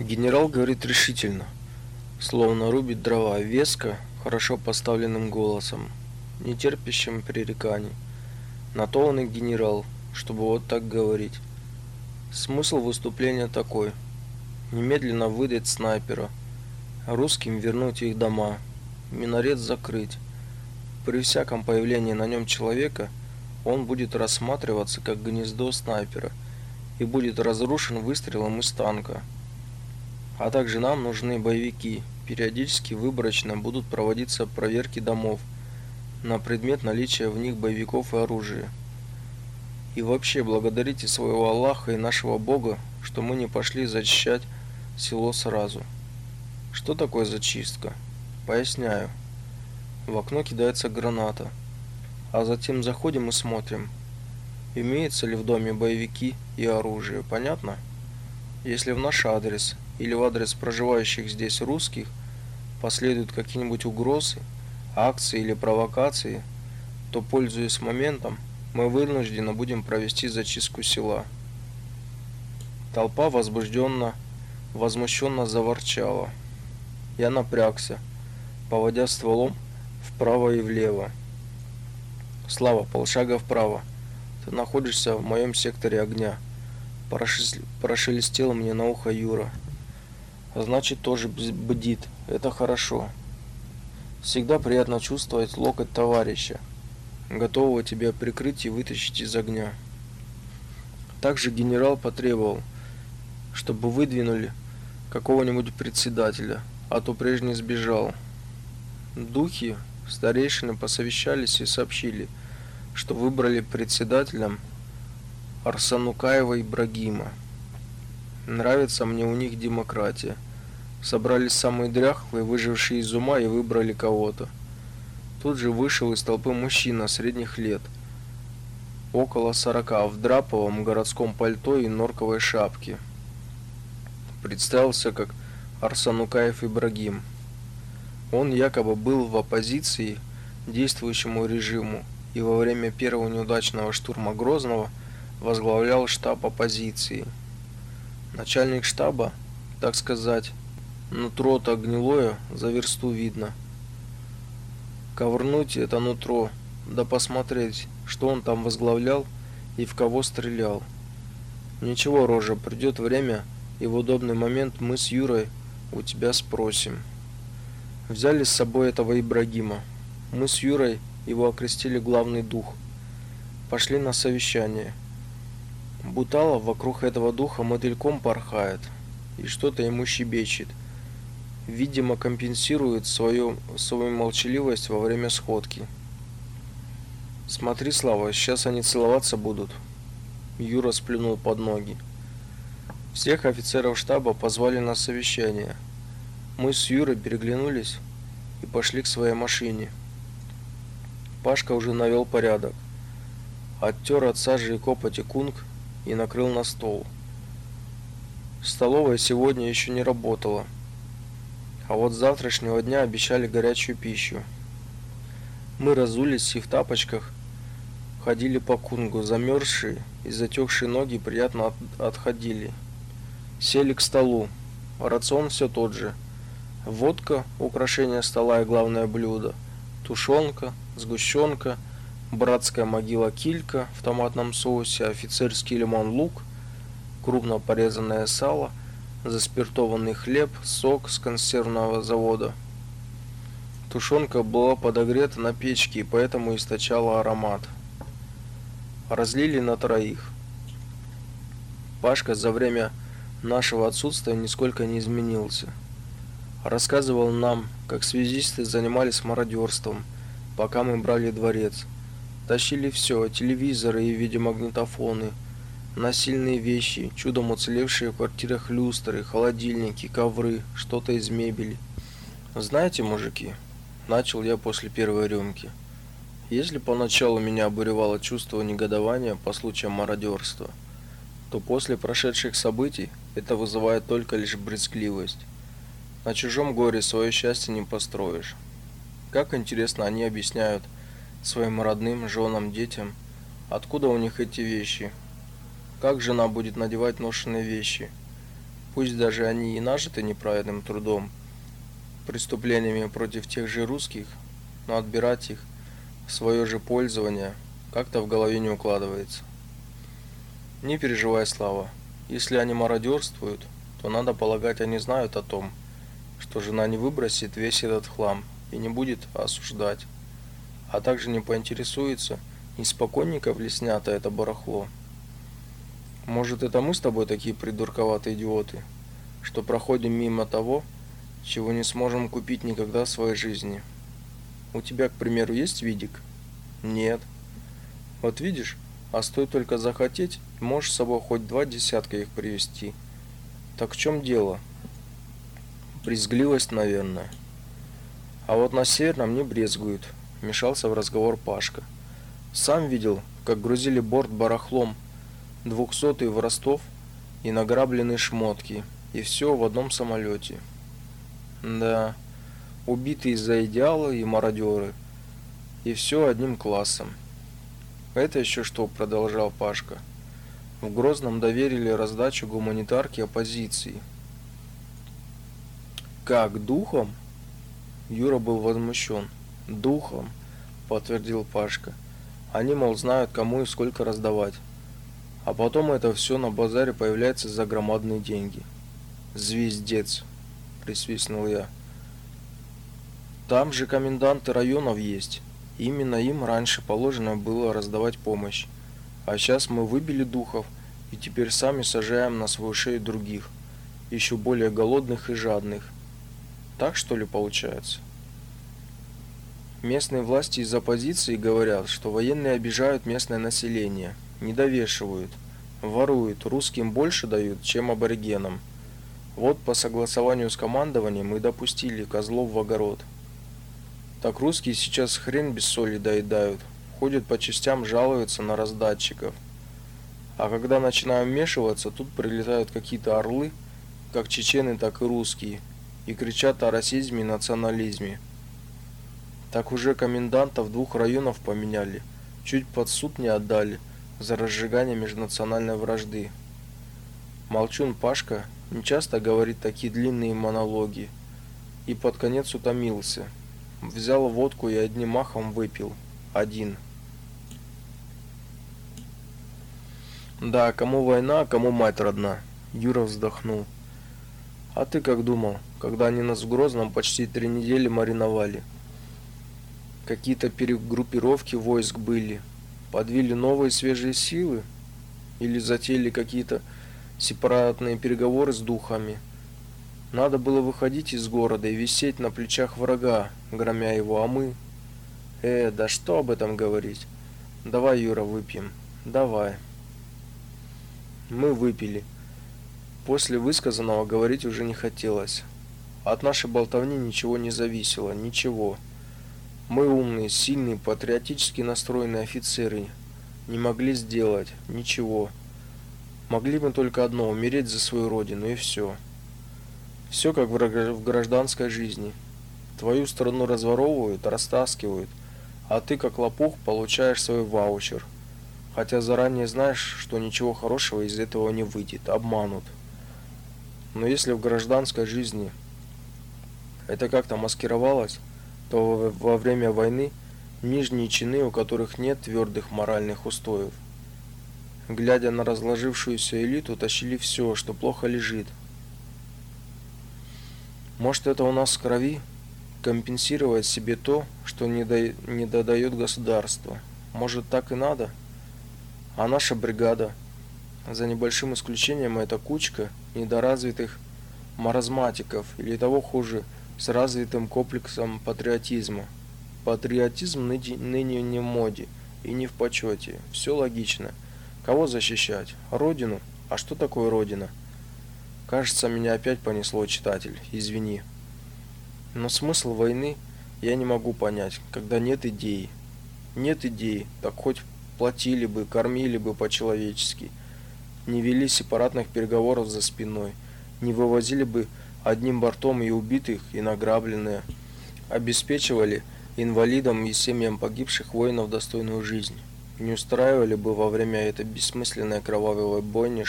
Генерал говорит решительно, словно рубит дрова, веско, хорошо поставленным голосом, не терпящим пререканий. На то он и генерал, чтобы вот так говорить. Смысл выступления такой: немедленно выдать снайпера, русским вернуть их дома, минарет закрыть. При всяком появлении на нем человека он будет рассматриваться как гнездо снайпера и будет разрушен выстрелом из танка. А также нам нужны боевики. Периодически выборочно будут проводиться проверки домов на предмет наличия в них боевиков и оружия. И вообще благодарите своего Аллаха и нашего Бога, что мы не пошли зачищать село сразу. Что такое зачистка? Поясняю. В окно кидается граната, а затем заходим и смотрим, имеется ли в доме боевики и оружие. Понятно? Если в наш адрес или в адрес проживающих здесь русских последуют какие-нибудь угрозы, акции или провокации, то, пользуясь моментом, мы вынуждены будем провести зачистку села. Толпа возбужденно, возмущенно заворчала. Я напрягся, поводя стволом вправо и влево. Слава, полшага вправо. Ты находишься в моем секторе огня. Прошелестел мне на ухо Юра. Значит, тоже бдит. Это хорошо. Всегда приятно чувствовать локоть товарища, готового тебя прикрыть и вытащить из огня. Также генерал потребовал, чтобы выдвинули какого-нибудь председателя, а то прежний сбежал. Духи, старейшины посовещались и сообщили, что выбрали председателем Арсанукаева Ибрагима. Нравится мне у них демократия. Собрались самые дряхлые, выжившие из ума и выбрали кого-то. Тут же вышел из толпы мужчина средних лет, около сорока, в драповом городском пальто и норковой шапке. Представился как Арсанукаев Ибрагим. Он якобы был в оппозиции действующему режиму и во время первого неудачного штурма Грозного возглавлял штаб оппозиции. Начальник штаба, так сказать, нутро-то гнилое, за версту видно. Ковырнуть это нутро, да посмотреть, что он там возглавлял и в кого стрелял. Ничего, Рожа, придет время, и в удобный момент мы с Юрой у тебя спросим. Взяли с собой этого Ибрагима. Мы с Юрой его окрестили главный дух. Пошли на совещание. Буталов вокруг этого духа мотыльком порхает и что-то ему щебечет. Видимо, компенсирует свою свою молчаливость во время сходки. Смотри, Слава, сейчас они целоваться будут. Юра сплюнул под ноги. Всех офицеров штаба позвали на совещание. Мы с Юрой переглянулись и пошли к своей машине. Пашка уже навел порядок. Оттер от сажи и копоти кунг и накрыл на стол. Столовая сегодня еще не работала. А вот с завтрашнего дня обещали горячую пищу. Мы разулись и в тапочках ходили по кунгу, замерзшие и затекшие ноги приятно от отходили. Сели к столу. Рацион все тот же. Водка, украшение стола и главное блюдо. Тушенка, сгущенка, братская могила килька в томатном соусе, офицерский лимон-лук, крупно порезанное сало, заспиртованный хлеб, сок с консервного завода. Тушенка была подогрета на печке и поэтому источала аромат. Разлили на троих. Пашка за время нашего отсутствия нисколько не изменился. Рассказывал нам, как связисты занимались мародерством, пока мы брали дворец. Тащили все: телевизоры и видеомагнитофоны, насильные вещи, чудом уцелевшие в квартирах люстры, холодильники, ковры, что-то из мебели. Знаете, мужики, начал я после первой рюмки. Если поначалу меня обуревало чувство негодования по случаю мародерства, то после прошедших событий это вызывает только лишь брезгливость. На чужом горе свое счастье не построишь. Как интересно они объясняют своим родным, женам, детям, откуда у них эти вещи. Как жена будет надевать ношеные вещи? Пусть даже они и нажиты неправедным трудом, преступлениями против тех же русских, но отбирать их в свое же пользование как-то в голове не укладывается. Не переживай, Слава. Если они мародерствуют, то надо полагать, они знают о том, что жена не выбросит весь этот хлам и не будет осуждать, а также не поинтересуется, не спокойненько ли снято это барахло. Может, это мы с тобой такие придурковатые идиоты, что проходим мимо того, чего не сможем купить никогда в своей жизни. У тебя, к примеру, есть видик? Нет. Вот видишь, а стоит только захотеть, можешь с собой хоть два десятка их привезти. Так в чем дело? Брезгливость, наверное. А вот на северном не брезгуют, вмешался в разговор Пашка. Сам видел, как грузили борт барахлом, двухсотый в Ростов и награбленные шмотки, и все в одном самолете. Да, убитые за идеалы и мародеры, и все одним классом. Это еще что, продолжал Пашка. В Грозном доверили раздачу гуманитарки оппозиции. Как, духом? Юра был возмущен. Духом, подтвердил Пашка. Они, мол, знают, кому и сколько раздавать. А потом это все на базаре появляется за громадные деньги. Звездец, присвистнул я. Там же коменданты районов есть. Именно им раньше положено было раздавать помощь. А сейчас мы выбили духов и теперь сами сажаем на свою шею других, еще более голодных и жадных. Так что ли получается? Местные власти из оппозиции говорят, что военные обижают местное население, недовешивают, воруют, русским больше дают, чем аборигенам. Вот по согласованию с командованием мы допустили козлов в огород. Так русские сейчас хрен без соли доедают, ходят по частям, жалуются на раздатчиков. А когда начинаем вмешиваться, тут прилетают какие-то орлы, как чечены, так и русские, и кричат о расизме и национализме. Так уже комендантов двух районов поменяли, чуть под суд не отдали за разжигание межнациональной вражды. Молчун Пашка нечасто говорит такие длинные монологи и под конец утомился – Взял водку и одним махом выпил. Один. Да, кому война, а кому мать родна. Юра вздохнул. А ты как думал, когда они нас в Грозном почти три недели мариновали? Какие-то перегруппировки войск были. Подвили новые свежие силы? Или затеяли какие-то сепаратные переговоры с духами? Надо было выходить из города и висеть на плечах врага, громя его, а мы... Э, да что об этом говорить? Давай, Юра, выпьем. Давай. Мы выпили. После высказанного говорить уже не хотелось. От нашей болтовни ничего не зависело, ничего. Мы умные, сильные, патриотически настроенные офицеры не могли сделать ничего. Могли мы только одно умереть за свою родину и все. Все как в гражданской жизни. Твою страну разворовывают, растаскивают, а ты как лопух получаешь свой ваучер. Хотя заранее знаешь, что ничего хорошего из этого не выйдет, обманут. Но если в гражданской жизни это как-то маскировалось, то во время войны нижние чины, у которых нет твердых моральных устоев, глядя на разложившуюся элиту, тащили все, что плохо лежит, может, это у нас в крови компенсировать себе то, что не, до... не додает государство. Может, так и надо? А наша бригада, за небольшим исключением, это кучка недоразвитых маразматиков или того хуже, с развитым комплексом патриотизма. Патриотизм ныне, не в моде и не в почете. Все логично. Кого защищать? Родину? А что такое родина? Кажется, меня опять понесло, читатель. Извини. Но смысл войны я не могу понять, когда нет идеи. Нет идеи, так хоть платили бы, кормили бы по-человечески. Не вели сепаратных переговоров за спиной, не вывозили бы одним бортом и убитых, и награбленные, обеспечивали инвалидам и семьям погибших воинов достойную жизнь. Не устраивали бы во время этой бессмысленной кровавой бойни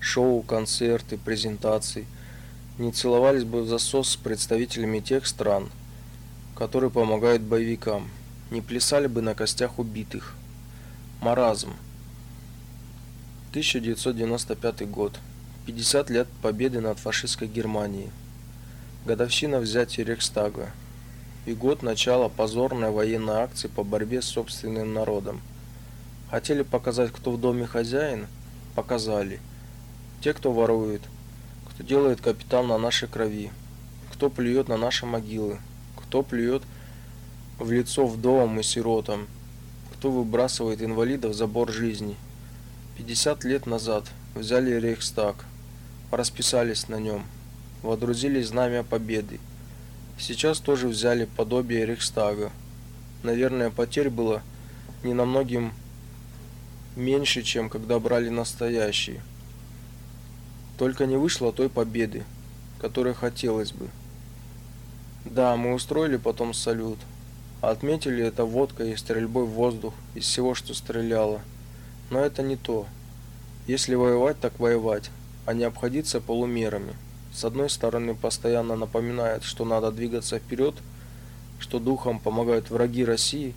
шоу, концерты, презентации, не целовались бы в засос с представителями тех стран, которые помогают боевикам, не плясали бы на костях убитых. Маразм. 1995 год. 50 лет победы над фашистской Германией. Годовщина взятия Рейхстага. И год начала позорной военной акции по борьбе с собственным народом. Хотели показать, кто в доме хозяин? Показали. Те, кто ворует, кто делает капитал на нашей крови, кто плюет на наши могилы, кто плюет в лицо вдовам и сиротам, кто выбрасывает инвалидов за бор жизни. 50 лет назад взяли Рейхстаг, расписались на нем, водрузили знамя победы. Сейчас тоже взяли подобие Рейхстага. Наверное, потерь было не намногим меньше, чем когда брали настоящий. Только не вышло той победы, которой хотелось бы. Да, мы устроили потом салют. Отметили это водкой и стрельбой в воздух из всего, что стреляло. Но это не то. Если воевать, так воевать, а не обходиться полумерами. С одной стороны, постоянно напоминает, что надо двигаться вперед, что духом помогают враги России,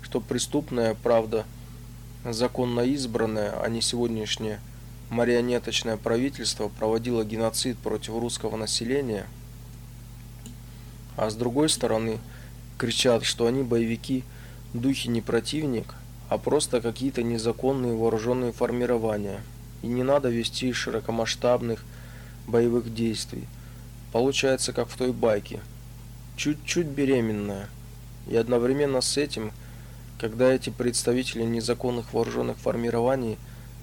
что преступная правда законно избранное, а не сегодняшнее марионеточное правительство проводило геноцид против русского населения, а с другой стороны кричат, что они боевики, духи не противник, а просто какие-то незаконные вооруженные формирования, и не надо вести широкомасштабных боевых действий. Получается, как в той байке. Чуть-чуть беременная. И одновременно с этим – когда эти представители незаконных вооруженных формирований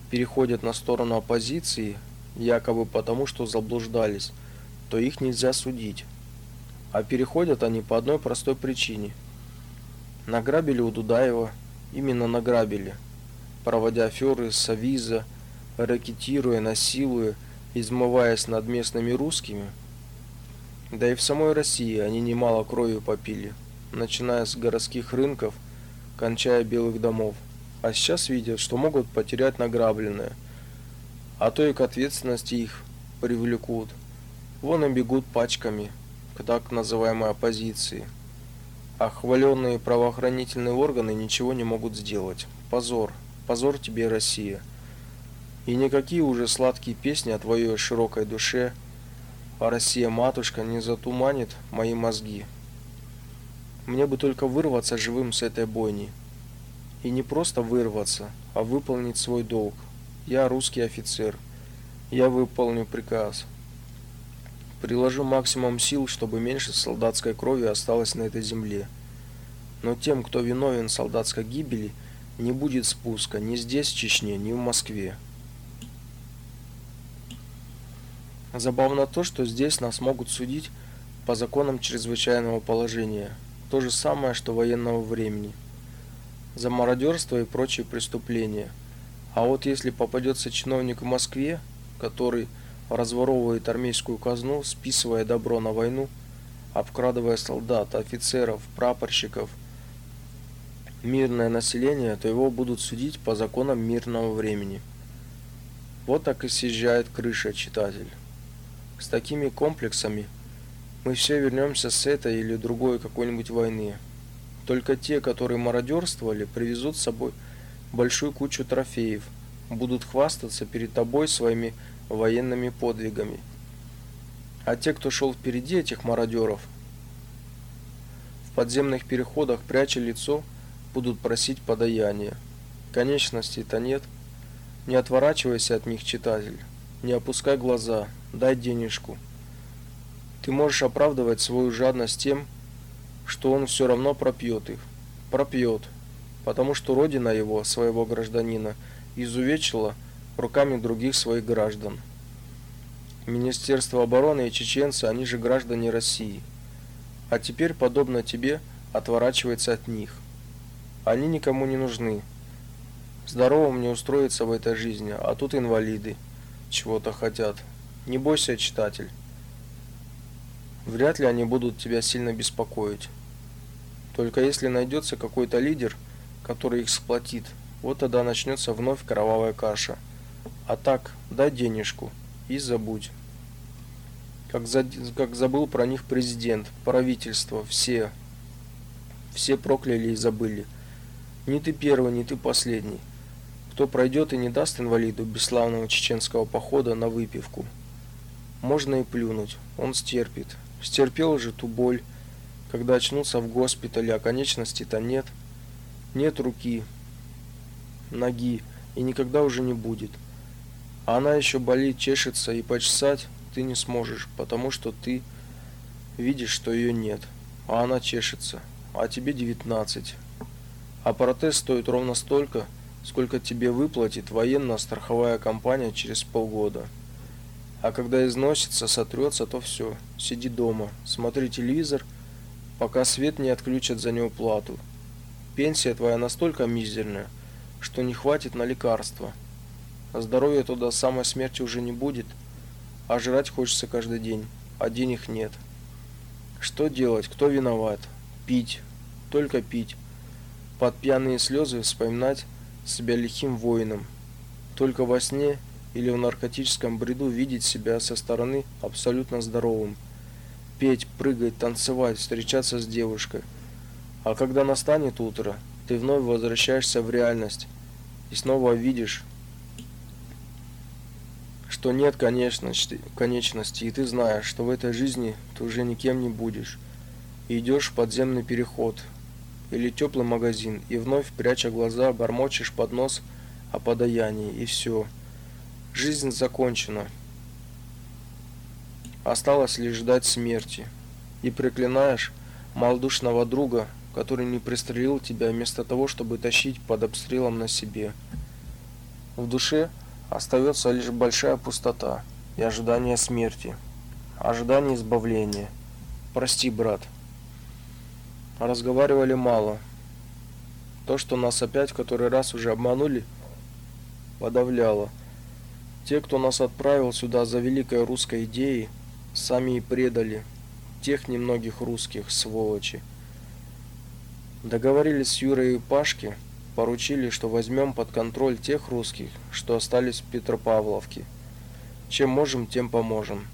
переходят на сторону оппозиции, якобы потому, что заблуждались, то их нельзя судить. А переходят они по одной простой причине. Награбили у Дудаева, именно награбили, проводя аферы с Авиза, ракетируя, насилуя, измываясь над местными русскими. Да и в самой России они немало крови попили, начиная с городских рынков – кончая белых домов. А сейчас видят, что могут потерять награбленное. А то и к ответственности их привлекут. Вон и бегут пачками к так называемой оппозиции. А хваленные правоохранительные органы ничего не могут сделать. Позор. Позор тебе, Россия. И никакие уже сладкие песни о твоей широкой душе, а Россия-матушка не затуманит мои мозги. Мне бы только вырваться живым с этой бойни. И не просто вырваться, а выполнить свой долг. Я русский офицер. Я выполню приказ. Приложу максимум сил, чтобы меньше солдатской крови осталось на этой земле. Но тем, кто виновен в солдатской гибели, не будет спуска ни здесь, в Чечне, ни в Москве. Забавно то, что здесь нас могут судить по законам чрезвычайного положения – то же самое, что военного времени. За мародерство и прочие преступления. А вот если попадется чиновник в Москве, который разворовывает армейскую казну, списывая добро на войну, обкрадывая солдат, офицеров, прапорщиков, мирное население, то его будут судить по законам мирного времени. Вот так и съезжает крыша, читатель. С такими комплексами – мы все вернемся с этой или другой какой-нибудь войны. Только те, которые мародерствовали, привезут с собой большую кучу трофеев, будут хвастаться перед тобой своими военными подвигами. А те, кто шел впереди этих мародеров, в подземных переходах, пряча лицо, будут просить подаяния. Конечностей-то нет. Не отворачивайся от них, читатель. Не опускай глаза. Дай денежку. Ты можешь оправдывать свою жадность тем, что он все равно пропьет их. Пропьет, потому что родина его, своего гражданина, изувечила руками других своих граждан. Министерство обороны и чеченцы, они же граждане России. А теперь, подобно тебе, отворачивается от них. Они никому не нужны. Здоровым не устроиться в этой жизни, а тут инвалиды чего-то хотят. Не бойся, читатель. Вряд ли они будут тебя сильно беспокоить. Только если найдется какой-то лидер, который их сплотит, вот тогда начнется вновь кровавая каша. А так, дай денежку и забудь. Как, за, как забыл про них президент, правительство, все. Все прокляли и забыли. Не ты первый, не ты последний. Кто пройдет и не даст инвалиду бесславного чеченского похода на выпивку. Можно и плюнуть, он стерпит. Стерпел же ту боль, когда очнулся в госпитале, а конечностей-то нет. Нет руки, ноги, и никогда уже не будет. А она еще болит, чешется, и почесать ты не сможешь, потому что ты видишь, что ее нет. А она чешется, а тебе 19. А протез стоит ровно столько, сколько тебе выплатит военно-страховая компания через полгода. А когда износится, сотрется, то все. Сиди дома, смотри телевизор, пока свет не отключат за него плату. Пенсия твоя настолько мизерная, что не хватит на лекарства. А здоровья туда самой смерти уже не будет, а жрать хочется каждый день, а денег нет. Что делать? Кто виноват? Пить, только пить. Под пьяные слезы вспоминать себя лихим воином. Только во сне или в наркотическом бреду видеть себя со стороны абсолютно здоровым. Петь, прыгать, танцевать, встречаться с девушкой. А когда настанет утро, ты вновь возвращаешься в реальность и снова видишь, что нет конечности, конечности, и ты знаешь, что в этой жизни ты уже никем не будешь. И идешь в подземный переход или теплый магазин, и вновь, пряча глаза, бормочешь под нос о подаянии, и все. Жизнь закончена. Осталось лишь ждать смерти. И проклинаешь малодушного друга, который не пристрелил тебя вместо того, чтобы тащить под обстрелом на себе. В душе остается лишь большая пустота и ожидание смерти, ожидание избавления. Прости, брат. Разговаривали мало. То, что нас опять который раз уже обманули, подавляло. Те, кто нас отправил сюда за великой русской идеей, сами и предали тех немногих русских сволочи. Договорились с Юрой и Пашки, поручили, что возьмем под контроль тех русских, что остались в Петропавловке. Чем можем, тем поможем.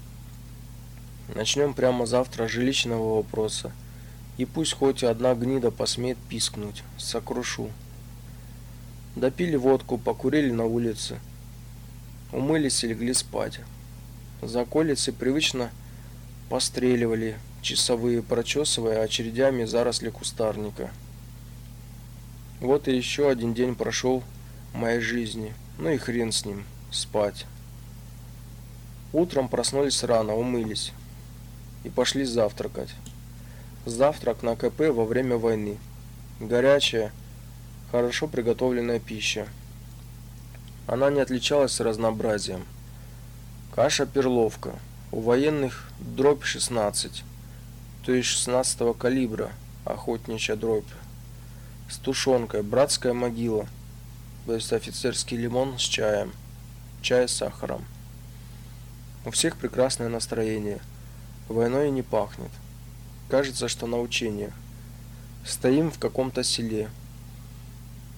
Начнем прямо завтра с жилищного вопроса. И пусть хоть одна гнида посмеет пискнуть, сокрушу. Допили водку, покурили на улице. Умылись и легли спать. За околицей привычно постреливали часовые, прочесывая очередями заросли кустарника. Вот и еще один день прошел моей жизни. Ну и хрен с ним, спать. Утром проснулись рано, умылись и пошли завтракать. Завтрак на КП во время войны. Горячая, хорошо приготовленная пища. Она не отличалась разнообразием. Каша-перловка. У военных дробь 16, то есть 16 калибра, охотничья дробь. С тушенкой, братская могила, то есть офицерский лимон с чаем, чай с сахаром. У всех прекрасное настроение. Войной не пахнет. Кажется, что на учениях. Стоим в каком-то селе.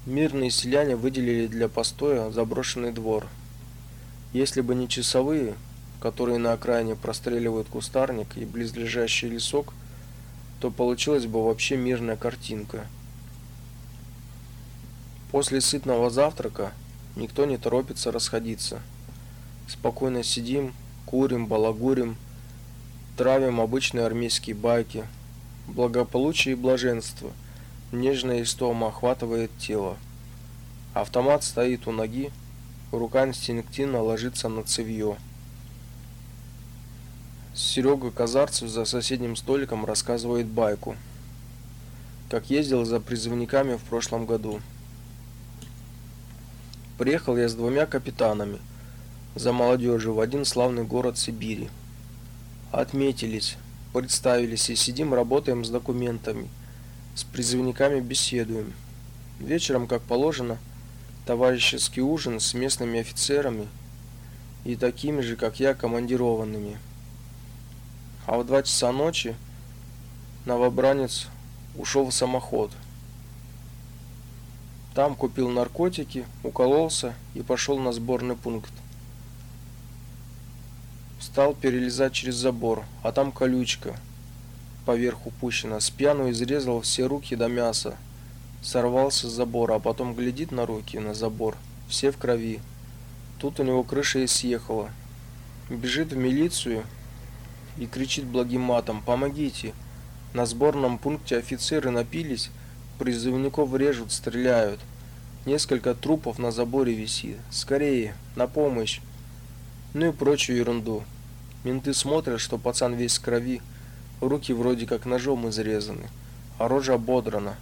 Мирные селяне выделили для постоя заброшенный двор. Если бы не часовые, которые на окраине простреливают кустарник и близлежащий лесок, то получилась бы вообще мирная картинка. После сытного завтрака никто не торопится расходиться. Спокойно сидим, курим, балагурим, травим обычные армейские байки. Благополучие и блаженство – Нежная истома охватывает тело. Автомат стоит у ноги, рука инстинктивно ложится на цевьё. Серега Казарцев за соседним столиком рассказывает байку, как ездил за призывниками в прошлом году. Приехал я с двумя капитанами за молодежью в один славный город Сибири. Отметились, представились и сидим, работаем с документами – с призывниками беседуем. Вечером, как положено, товарищеский ужин с местными офицерами и такими же, как я, командированными. А в два часа ночи новобранец ушел в самоход. Там купил наркотики, укололся и пошел на сборный пункт. Стал перелезать через забор, а там колючка поверху пущена. С пьяну изрезал все руки до мяса. Сорвался с забора, а потом глядит на руки, на забор. Все в крови. Тут у него крыша и съехала. Бежит в милицию и кричит благим матом «Помогите!». На сборном пункте офицеры напились, призывников режут, стреляют. Несколько трупов на заборе висит. Скорее, на помощь. Ну и прочую ерунду. Менты смотрят, что пацан весь в крови, руки вроде как ножом изрезаны, а рожа ободрана.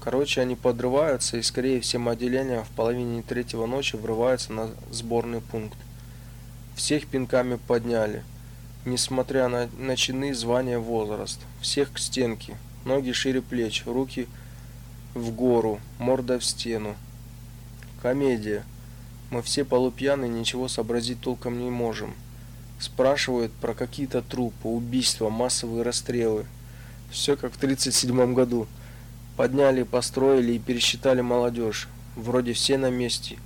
Короче, они подрываются и скорее всем отделением в половине третьего ночи врываются на сборный пункт. Всех пинками подняли, несмотря на, на чины, звания, возраст. Всех к стенке, ноги шире плеч, руки в гору, морда в стену. Комедия. Мы все полупьяны, ничего сообразить толком не можем. Спрашивают про какие-то трупы, убийства, массовые расстрелы. Все как в 37 году. Подняли, построили и пересчитали молодежь. Вроде все на месте.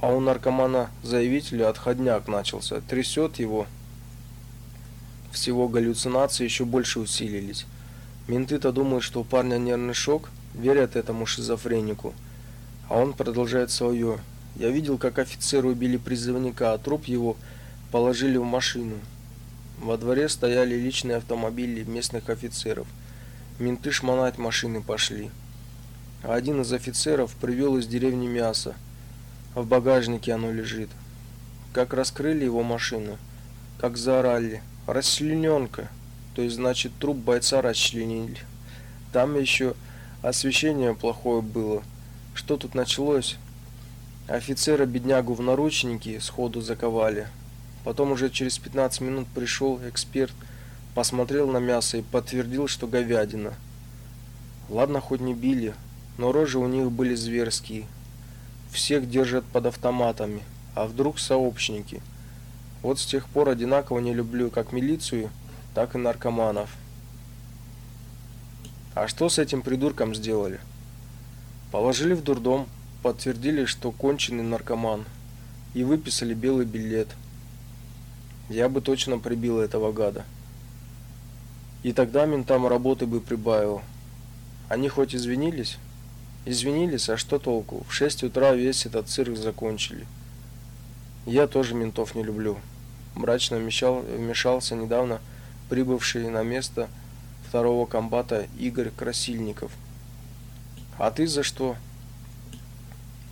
А у наркомана-заявителя отходняк начался. Трясет его. Всего галлюцинации еще больше усилились. Менты-то думают, что у парня нервный шок – верят этому шизофренику. А он продолжает свое. Я видел, как офицеры убили призывника, а труп его положили в машину. Во дворе стояли личные автомобили местных офицеров. Менты шмонать машины пошли. Один из офицеров привел из деревни мясо. В багажнике оно лежит. Как раскрыли его машину, как заорали. Расчлененка. То есть, значит, труп бойца расчленили. Там еще Освещение плохое было. Что тут началось? Офицера беднягу в наручники сходу заковали. Потом уже через 15 минут пришел эксперт, посмотрел на мясо и подтвердил, что говядина. Ладно, хоть не били, но рожи у них были зверские. Всех держат под автоматами, а вдруг сообщники. Вот с тех пор одинаково не люблю как милицию, так и наркоманов. А что с этим придурком сделали? Положили в дурдом, подтвердили, что конченый наркоман, и выписали белый билет. Я бы точно прибил этого гада. И тогда ментам работы бы прибавил. Они хоть извинились? Извинились, а что толку? В 6 утра весь этот цирк закончили. Я тоже ментов не люблю. Мрачно вмешал, вмешался недавно прибывший на место второго комбата Игорь Красильников. А ты за что?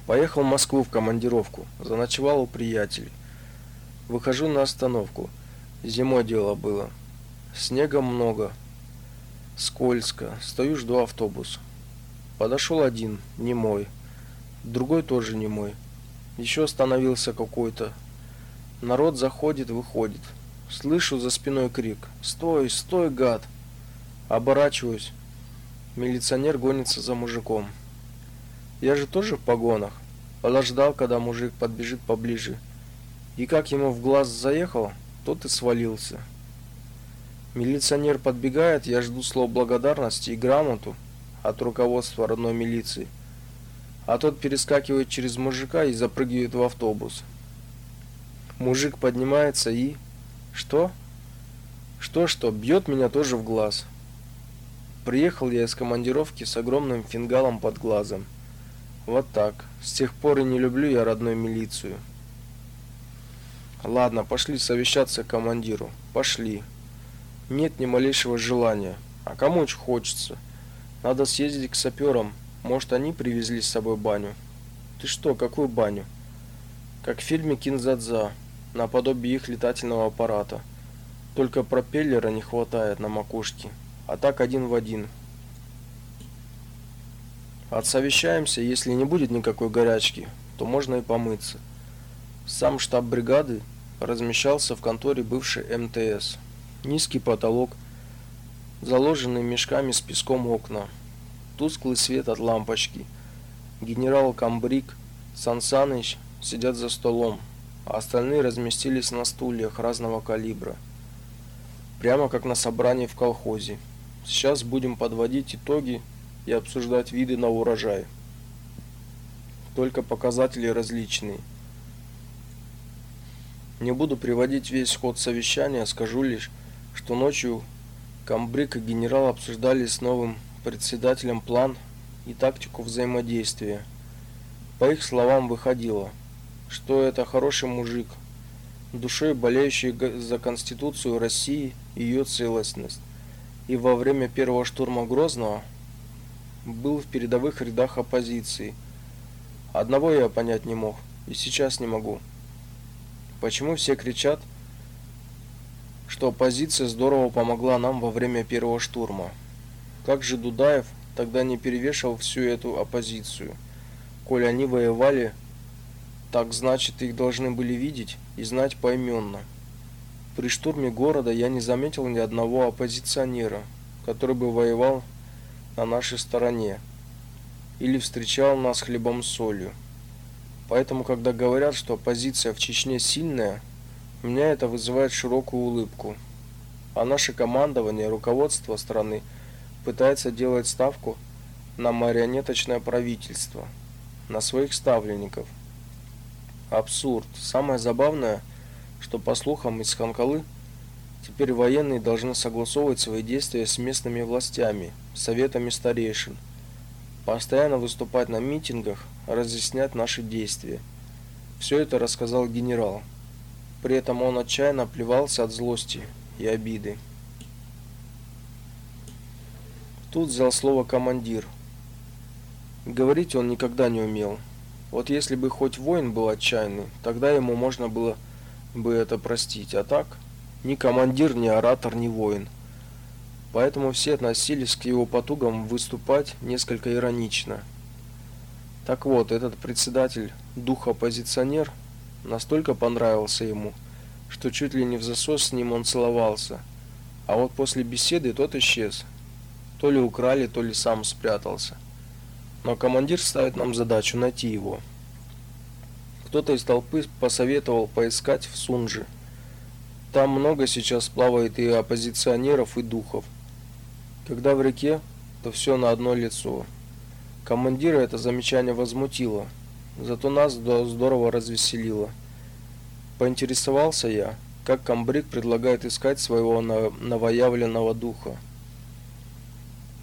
Поехал в Москву в командировку, заночевал у приятелей. Выхожу на остановку. Зимой дело было. Снега много. Скользко. Стою, жду автобус. Подошел один, не мой. Другой тоже не мой. Еще остановился какой-то. Народ заходит, выходит. Слышу за спиной крик: "Стой, стой, гад!" Оборачиваюсь. Милиционер гонится за мужиком. Я же тоже в погонах. Подождал, когда мужик подбежит поближе. И как ему в глаз заехал, тот и свалился. Милиционер подбегает, я жду слов благодарности и грамоту от руководства родной милиции. А тот перескакивает через мужика и запрыгивает в автобус. Мужик поднимается и... Что? Что-что, бьет меня тоже в глаз. Приехал я из командировки с огромным фингалом под глазом. Вот так. С тех пор и не люблю я родную милицию. Ладно, пошли совещаться к командиру. Пошли. Нет ни малейшего желания. А кому очень хочется. Надо съездить к саперам. Может, они привезли с собой баню. Ты что, какую баню? Как в фильме Кинзадза, наподобие их летательного аппарата. Только пропеллера не хватает на макушке а так один в один. Отсовещаемся, если не будет никакой горячки, то можно и помыться. Сам штаб бригады размещался в конторе бывшей МТС. Низкий потолок, заложенные мешками с песком окна, тусклый свет от лампочки. Генерал Камбрик, Сансаныч сидят за столом, а остальные разместились на стульях разного калибра. Прямо как на собрании в колхозе. Сейчас будем подводить итоги и обсуждать виды на урожай. только показатели различные. Не буду приводить весь ход совещания, скажу лишь, что ночью Камбрик и генерал обсуждали с новым председателем план и тактику взаимодействия. По их словам выходило, что это хороший мужик, душой болеющий за Конституцию России и ее целостность. И во время первого штурма Грозного был в передовых рядах оппозиции. Одного я понять не мог, и сейчас не могу. Почему все кричат, что оппозиция здорово помогла нам во время первого штурма? Как же Дудаев тогда не перевешивал всю эту оппозицию? Коль они воевали, так значит их должны были видеть и знать поименно. При штурме города я не заметил ни одного оппозиционера, который бы воевал на нашей стороне или встречал нас хлебом с солью. Поэтому, когда говорят, что оппозиция в Чечне сильная, у меня это вызывает широкую улыбку. А наше командование, руководство страны пытается делать ставку на марионеточное правительство, на своих ставленников. Абсурд. Самое забавное, что по слухам из Ханкалы теперь военные должны согласовывать свои действия с местными властями, советами старейшин – постоянно выступать на митингах, разъяснять наши действия. Все это рассказал генерал. При этом он отчаянно плевался от злости и обиды. Тут взял слово командир. Говорить он никогда не умел. Вот если бы хоть воин был отчаянный, тогда ему можно было бы это простить, а так ни командир, ни оратор, ни воин – Поэтому все относились к его потугам выступать несколько иронично. Так вот, этот председатель, дух-оппозиционер, настолько понравился ему, что чуть ли не в засос с ним он целовался. А вот после беседы тот исчез. То ли украли, то ли сам спрятался. Но командир ставит нам задачу найти его. Кто-то из толпы посоветовал поискать в Сунже. Там много сейчас плавает и оппозиционеров, и духов. Когда в реке, то все на одно лицо. Командира это замечание возмутило, зато нас здорово развеселило. Поинтересовался я, как комбриг предлагает искать своего новоявленного духа.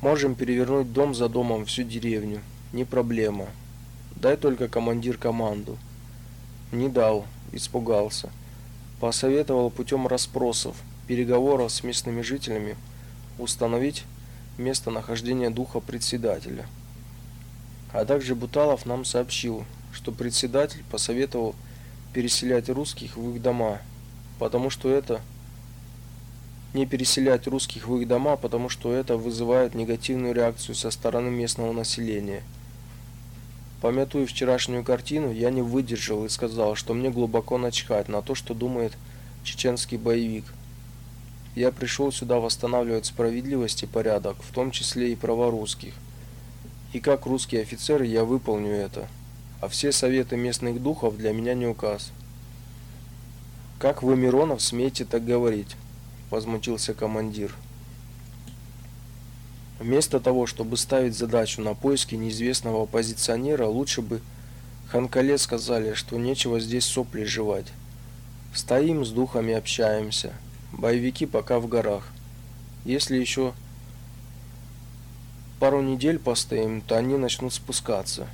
Можем перевернуть дом за домом всю деревню, не проблема. Дай только командир команду. Не дал, испугался. Посоветовал путем расспросов, переговоров с местными жителями установить местонахождение духа председателя. А также Буталов нам сообщил, что председатель посоветовал переселять русских в их дома, потому что это не переселять русских в их дома, потому что это вызывает негативную реакцию со стороны местного населения. Помятуя вчерашнюю картину, я не выдержал и сказал, что мне глубоко начхать на то, что думает чеченский боевик. Я пришел сюда восстанавливать справедливость и порядок, в том числе и права русских. И как русский офицер я выполню это. А все советы местных духов для меня не указ. Как вы, Миронов, смеете так говорить? возмутился командир. Вместо того, чтобы ставить задачу на поиски неизвестного оппозиционера, лучше бы Ханкале сказали, что нечего здесь сопли жевать. Стоим с духами общаемся. Боевики пока в горах. Если еще пару недель постоим, то они начнут спускаться.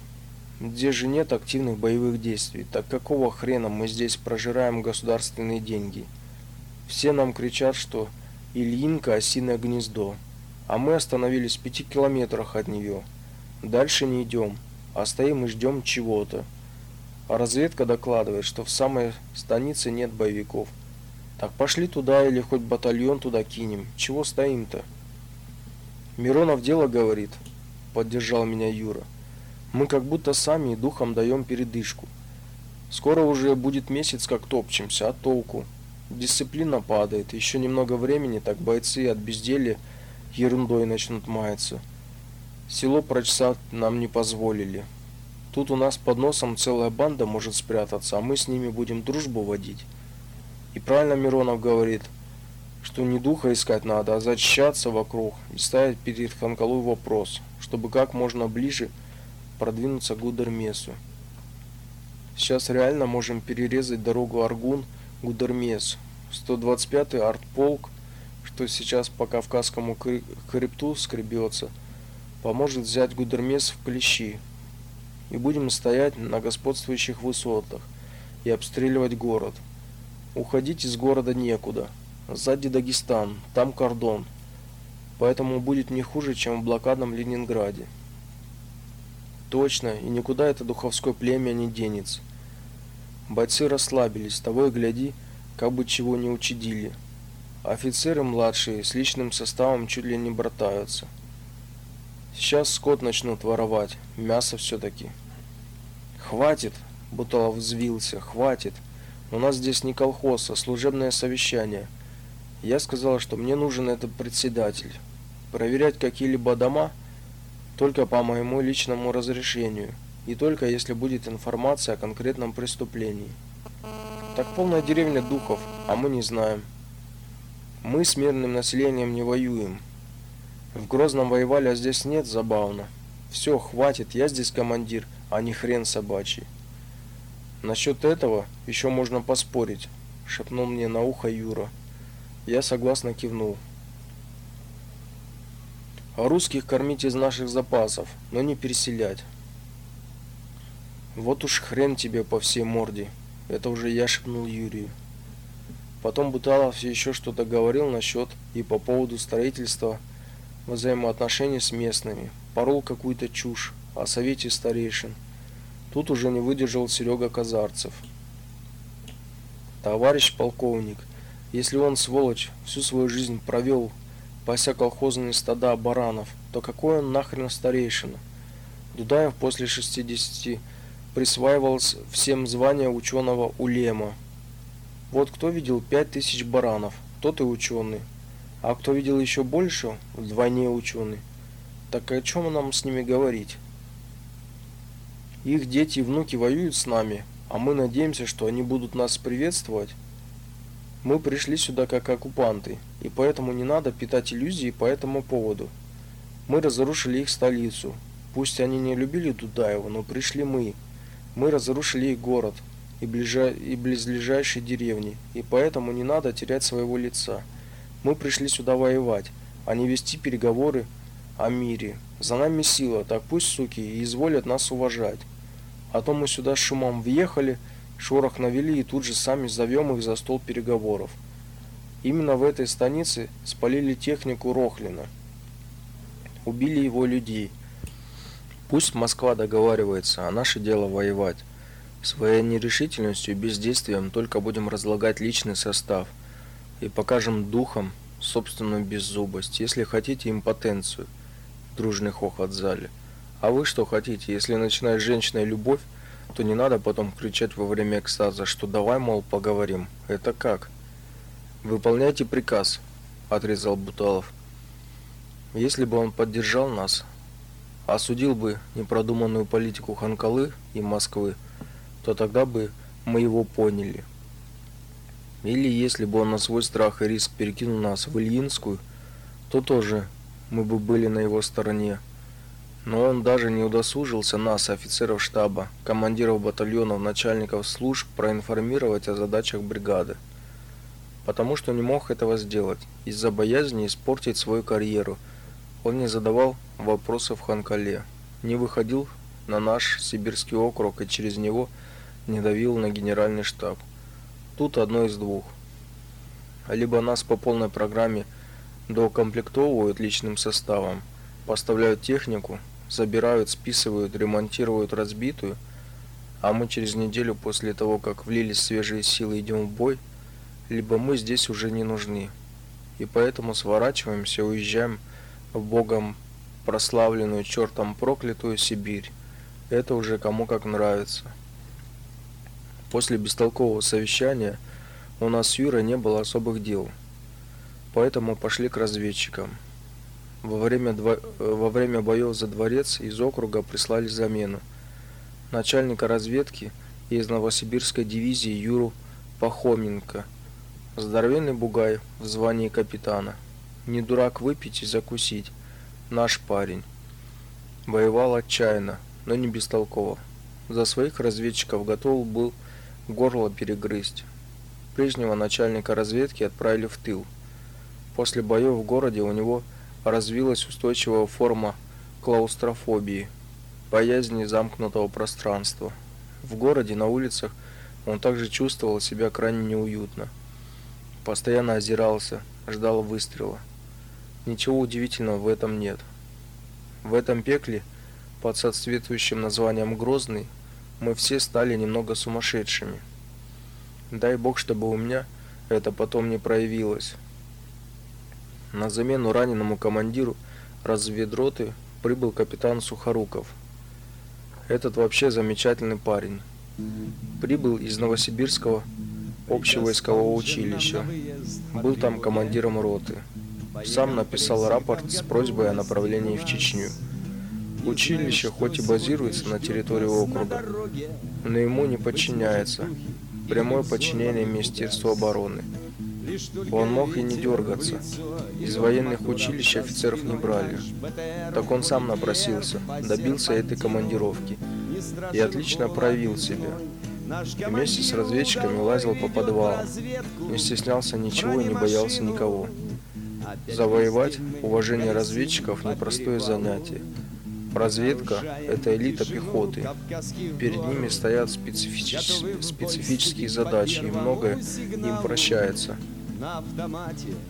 Где же нет активных боевых действий? Так какого хрена мы здесь прожираем государственные деньги? Все нам кричат, что Ильинка осиное гнездо, а мы остановились в пяти километрах от нее. Дальше не идем, а стоим и ждем чего-то. А разведка докладывает, что в самой станице нет боевиков. Так пошли туда или хоть батальон туда кинем. Чего стоим-то? Миронов дело говорит, поддержал меня Юра. Мы как будто сами и духом даем передышку. Скоро уже будет месяц, как топчемся, а толку? Дисциплина падает, еще немного времени, так бойцы от безделья ерундой начнут маяться. Село прочесать нам не позволили. Тут у нас под носом целая банда может спрятаться, а мы с ними будем дружбу водить. И правильно Миронов говорит, что не духа искать надо, а зачищаться вокруг и ставить перед Ханкалой вопрос, чтобы как можно ближе продвинуться к Гудермесу. Сейчас реально можем перерезать дорогу Аргун-Гудермес. 125-й артполк, что сейчас по Кавказскому хребту скребется, поможет взять Гудермес в клещи. И будем стоять на господствующих высотах и обстреливать город. Уходить из города некуда. Сзади Дагестан, там кордон. Поэтому будет не хуже, чем в блокадном Ленинграде. Точно, и никуда это духовское племя не денется. Бойцы расслабились, того и гляди, как бы чего не учудили. Офицеры младшие с личным составом чуть ли не братаются. Сейчас скот начнут воровать, мясо все-таки. Хватит, Буталов взвился, хватит. У нас здесь не колхоз, а служебное совещание. Я сказал, что мне нужен этот председатель. Проверять какие-либо дома – только по моему личному разрешению и только если будет информация о конкретном преступлении. Так полная деревня духов, а мы не знаем. Мы с мирным населением не воюем. В Грозном воевали, а здесь нет, забавно. Все, хватит, я здесь командир, а не хрен собачий. Насчет этого еще можно поспорить, шепнул мне на ухо Юра. Я согласно кивнул. А русских кормить из наших запасов, но не переселять. Вот уж хрен тебе по всей морде. Это уже я шепнул Юрию. Потом Буталов еще что-то говорил насчет и по поводу строительства взаимоотношений с местными. Порол какую-то чушь о совете старейшин. Тут уже не выдержал Серега Казарцев. Товарищ полковник, если он сволочь всю свою жизнь провел пася колхозные стада баранов, то какой он нахрен старейшина? Дудаев после 60 присваивал всем звание ученого улема. Вот кто видел пять тысяч баранов, тот и ученый. А кто видел еще больше, вдвойне ученый. Так о чем нам с ними говорить? Их дети и внуки воюют с нами, а мы надеемся, что они будут нас приветствовать. Мы пришли сюда как оккупанты, и поэтому не надо питать иллюзии по этому поводу. Мы разрушили их столицу. Пусть они не любили Дудаева, но пришли мы. Мы разрушили их город и, ближа... и близлежащие деревни, и поэтому не надо терять своего лица. Мы пришли сюда воевать, а не вести переговоры о мире. За нами сила, так пусть, суки, и изволят нас уважать. А то мы сюда шумом въехали, шорох навели и тут же сами зовем их за стол переговоров. Именно в этой станице спалили технику Рохлина. Убили его людей. Пусть Москва договаривается, а наше дело воевать. Своей нерешительностью и бездействием только будем разлагать личный состав и покажем духом собственную беззубость, если хотите импотенцию. Дружный хохот в зале. А вы что хотите, если начинает женщина любовь, то не надо потом кричать во время экстаза, что давай, мол, поговорим. Это как? Выполняйте приказ, отрезал Буталов. Если бы он поддержал нас, осудил бы непродуманную политику Ханкалы и Москвы, то тогда бы мы его поняли. Или если бы он на свой страх и риск перекинул нас в Ильинскую, то тоже мы бы были на его стороне. Но он даже не удосужился нас, офицеров штаба, командиров батальонов, начальников служб, проинформировать о задачах бригады. Потому что не мог этого сделать, из-за боязни испортить свою карьеру. Он не задавал вопросов Ханкале, не выходил на наш сибирский округ и через него не давил на генеральный штаб. Тут одно из двух. Либо нас по полной программе доукомплектовывают личным составом, поставляют технику, забирают, списывают, ремонтируют разбитую, а мы через неделю после того, как влились свежие силы, идем в бой, либо мы здесь уже не нужны. И поэтому сворачиваемся, уезжаем в богом прославленную чертом проклятую Сибирь. Это уже кому как нравится. После бестолкового совещания у нас с Юрой не было особых дел. Поэтому пошли к разведчикам. Во время, дво... во время боев за дворец из округа прислали замену. Начальника разведки из Новосибирской дивизии Юру Пахоменко. Здоровенный бугай в звании капитана. Не дурак выпить и закусить. Наш парень. Воевал отчаянно, но не бестолково. за своих разведчиков готов был горло перегрызть. Прежнего начальника разведки отправили в тыл. После боев в городе у него развилась устойчивая форма клаустрофобии, боязни замкнутого пространства. В городе, на улицах он также чувствовал себя крайне неуютно. Постоянно озирался, ждал выстрела. Ничего удивительного в этом нет. В этом пекле, под соответствующим названием Грозный, мы все стали немного сумасшедшими. Дай бог, чтобы у меня это потом не проявилось. На замену раненому командиру разведроты прибыл капитан Сухоруков. Этот вообще замечательный парень. Прибыл из Новосибирского общевойскового училища. Был там командиром роты. Сам написал рапорт с просьбой о направлении в Чечню. Училище хоть и базируется на территории округа, но ему не подчиняется. Прямое подчинение Министерству обороны. Он мог и не дергаться. Из военных училищ офицеров не брали. Так он сам напросился, добился этой командировки и отлично проявил себя. Вместе с разведчиками лазил по подвалам, не стеснялся ничего и не боялся никого. Завоевать уважение разведчиков – непростое занятие. Разведка – это элита пехоты. Перед ними стоят специфические, специфические задачи, и многое им прощается.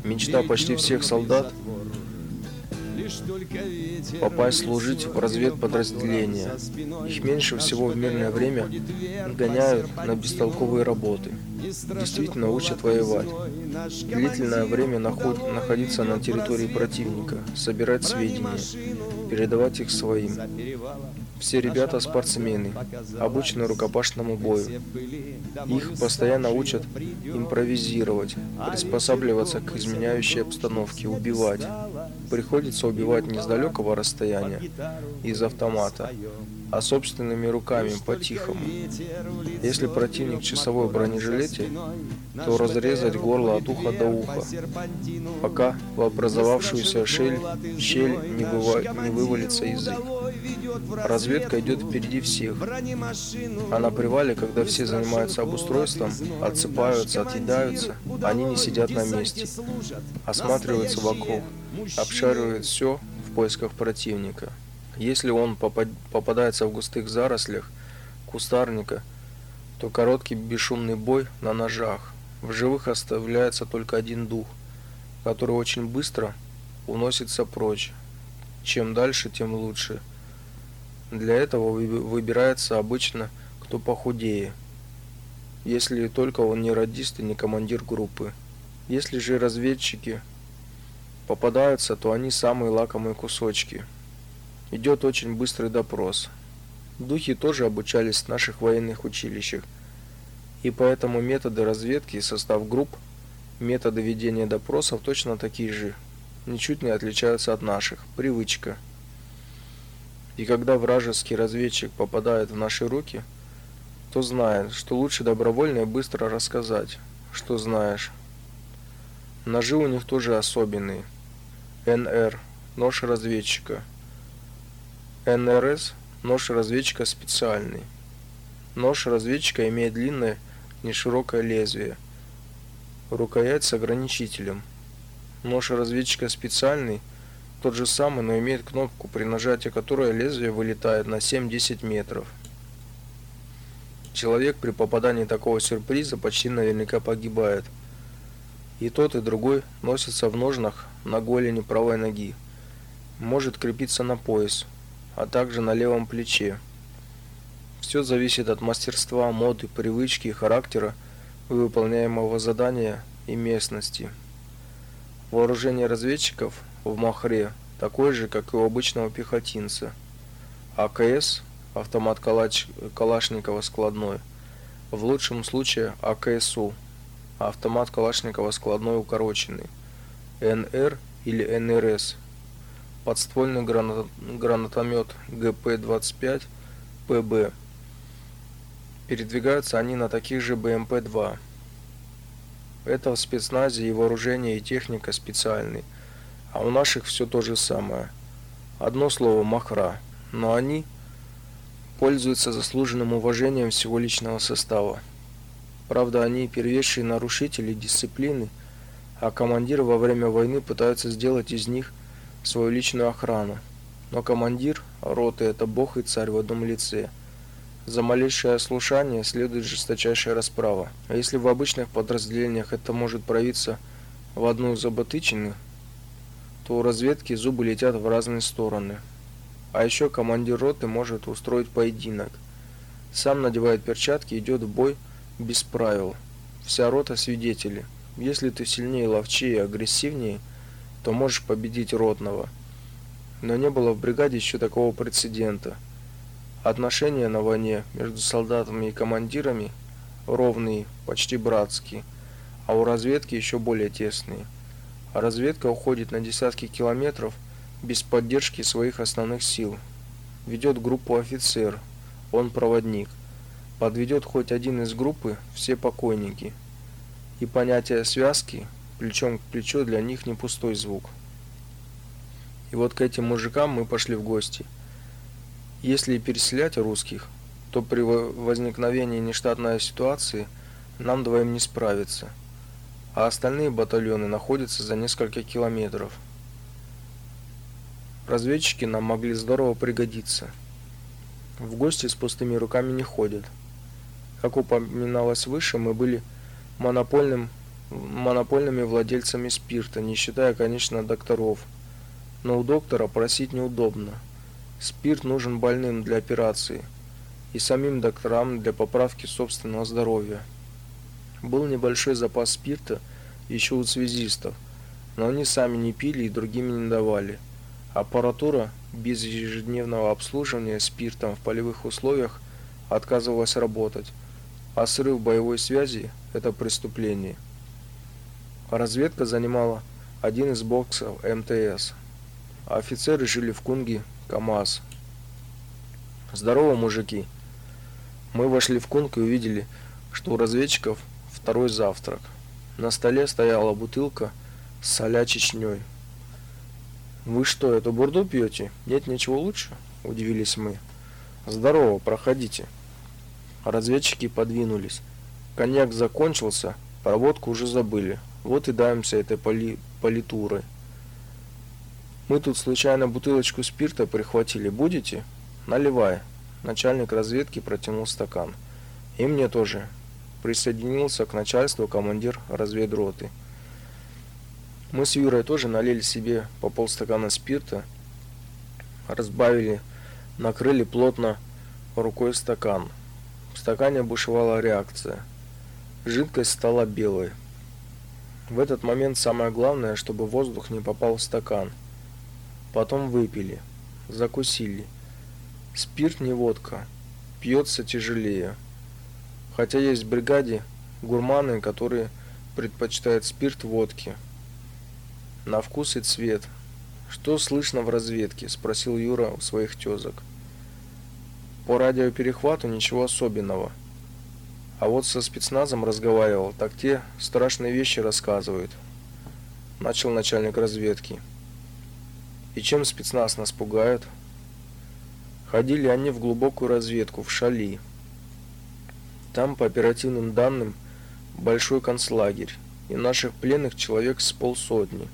Мечта почти всех солдат попасть служить в разведподразделения. Их меньше всего в мирное время гоняют на бестолковые работы. Действительно учат воевать. Длительное время наход находиться на территории противника, собирать сведения, передавать их своим. Все ребята спортсмены, обучены рукопашному бою. Их постоянно учат импровизировать, приспосабливаться к изменяющей обстановке, убивать. Приходится убивать не с далекого расстояния, из автомата, а собственными руками по-тихому. Если противник в часовой бронежилете, то разрезать горло от уха до уха, пока в образовавшуюся щель, щель не, выва, не вывалится язык. Разведка идет впереди всех. А на привале, когда все занимаются обустройством, отсыпаются, отъедаются, они не сидят на месте, осматриваются вокруг, обшаривают все в поисках противника. Если он попадается в густых зарослях кустарника, то короткий бесшумный бой на ножах. В живых оставляется только один дух, который очень быстро уносится прочь. Чем дальше, тем лучше. Для этого выбирается обычно кто похудее, если только он не радист и не командир группы. Если же разведчики попадаются, то они самые лакомые кусочки – Идет очень быстрый допрос. Духи тоже обучались в наших военных училищах. И поэтому методы разведки и состав групп, методы ведения допросов точно такие же. Ничуть не отличаются от наших. Привычка. И когда вражеский разведчик попадает в наши руки, то знает, что лучше добровольно и быстро рассказать, что знаешь. Ножи у них тоже особенные. НР, нож разведчика – НРС – нож разведчика специальный. Нож разведчика имеет длинное, неширокое лезвие. Рукоять с ограничителем. Нож разведчика специальный – тот же самый, но имеет кнопку, при нажатии которой лезвие вылетает на 7-10 метров. Человек при попадании такого сюрприза почти наверняка погибает. И тот, и другой носится в ножнах на голени правой ноги. Может крепиться на пояс, а также на левом плече. Все зависит от мастерства, моды, привычки и характера выполняемого задания и местности. Вооружение разведчиков в Махре такое же, как и у обычного пехотинца. АКС автомат Калач, Калашникова складной. В лучшем случае АКСУ автомат Калашникова складной укороченный. НР или НРС подствольный гранат, гранатомет ГП-25 ПБ. Передвигаются они на таких же БМП-2. Это в спецназе и вооружение, и техника специальный. А у наших все то же самое. Одно слово махра. Но они пользуются заслуженным уважением всего личного состава. Правда, они первейшие нарушители дисциплины, а командиры во время войны пытаются сделать из них свою личную охрану. Но командир роты это бог и царь в одном лице. За малейшее ослушание следует жесточайшая расправа. А если в обычных подразделениях это может проявиться в одну заботычину, то у разведки зубы летят в разные стороны. А еще командир роты может устроить поединок. Сам надевает перчатки идет в бой без правил. Вся рота свидетели. Если ты сильнее, ловчее агрессивнее, то можешь победить ротного. Но не было в бригаде еще такого прецедента. Отношения на войне между солдатами и командирами ровные, почти братские, а у разведки еще более тесные. А разведка уходит на десятки километров без поддержки своих основных сил. Ведет группу офицер, он проводник. Подведет хоть один из группы, все покойники. И понятие связки плечом к плечу для них не пустой звук. И вот к этим мужикам мы пошли в гости. Если переселять русских, то при возникновении нештатной ситуации нам двоим не справиться, а остальные батальоны находятся за несколько километров. Разведчики нам могли здорово пригодиться. В гости с пустыми руками не ходят. Как упоминалось выше, мы были монопольным монопольными владельцами спирта, не считая, конечно, докторов. Но у доктора просить неудобно. Спирт нужен больным для операции и самим докторам для поправки собственного здоровья. Был небольшой запас спирта еще у связистов, но они сами не пили и другим не давали. Аппаратура без ежедневного обслуживания спиртом в полевых условиях отказывалась работать, а срыв боевой связи это преступление. Разведка занимала один из боксов МТС. А офицеры жили в Кунге, КАМАЗ. Здорово, мужики. Мы вошли в Кунг и увидели, что у разведчиков второй завтрак. На столе стояла бутылка с соля чечнёй. Вы что, эту бурду пьете? Нет ничего лучше? удивились мы. Здорово, проходите. Разведчики подвинулись. Коньяк закончился, проводку уже забыли. Вот и даемся этой поли политурой. Мы тут случайно бутылочку спирта прихватили. Будете? Наливай. Начальник разведки протянул стакан. И мне тоже. Присоединился к начальству командир разведроты. Мы с Юрой тоже налили себе по полстакана спирта, разбавили, накрыли плотно рукой стакан. В стакане бушевала реакция. Жидкость стала белой. В этот момент самое главное, чтобы воздух не попал в стакан. Потом выпили, закусили. Спирт не водка, пьется тяжелее. Хотя есть в бригаде гурманы, которые предпочитают спирт водке на вкус и цвет. Что слышно в разведке? спросил Юра у своих тёзок. По радиоперехвату ничего особенного. А вот со спецназом разговаривал, так те страшные вещи рассказывают. Начал начальник разведки. И чем спецназ нас пугает? Ходили они в глубокую разведку в Шали. Там по оперативным данным большой концлагерь, и наших пленных человек с полсотни.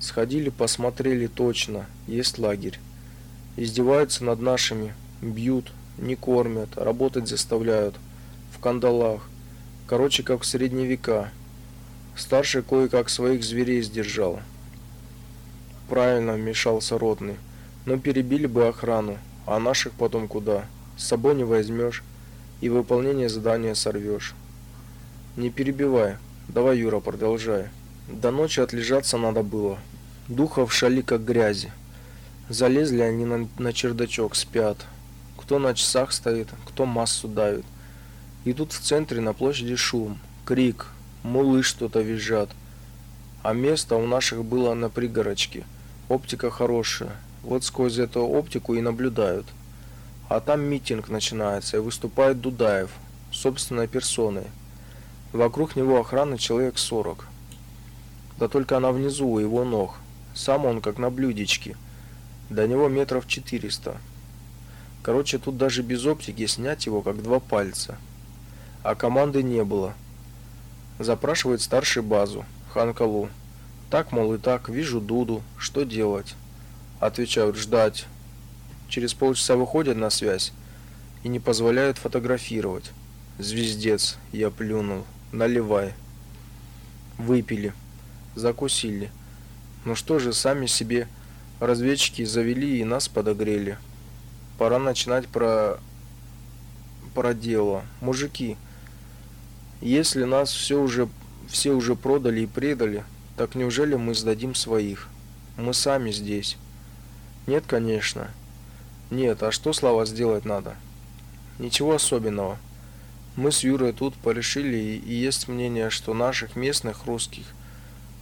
Сходили, посмотрели точно, есть лагерь. Издеваются над нашими, бьют, не кормят, работать заставляют в кандалах. Короче, как в средние века. Старший кое-как своих зверей сдержал. Правильно вмешался ротный. Но перебили бы охрану, а наших потом куда? С собой не возьмешь и выполнение задания сорвешь. Не перебивай. Давай, Юра, продолжай. До ночи отлежаться надо было. Духов шали как грязи. Залезли они на, на чердачок, спят. Кто на часах стоит, кто массу давит. И тут в центре на площади шум, крик, мулы что-то визжат. А место у наших было на пригорочке. Оптика хорошая. Вот сквозь эту оптику и наблюдают. А там митинг начинается, и выступает Дудаев, собственной персоной. Вокруг него охрана человек сорок. Да только она внизу у его ног. Сам он как на блюдечке. До него метров четыреста. Короче, тут даже без оптики снять его как два пальца. А команды не было. Запрашивает старший базу, Ханкалу. Так, мол, и так, вижу Дуду, что делать? Отвечают, ждать. Через полчаса выходят на связь и не позволяют фотографировать. Звездец, я плюнул. Наливай. Выпили. Закусили. Ну что же, сами себе разведчики завели и нас подогрели. Пора начинать про про дело. Мужики, если нас все уже все уже продали и предали, так неужели мы сдадим своих? Мы сами здесь. Нет, конечно. Нет, а что слова сделать надо? Ничего особенного. Мы с Юрой тут порешили, и есть мнение, что наших местных русских,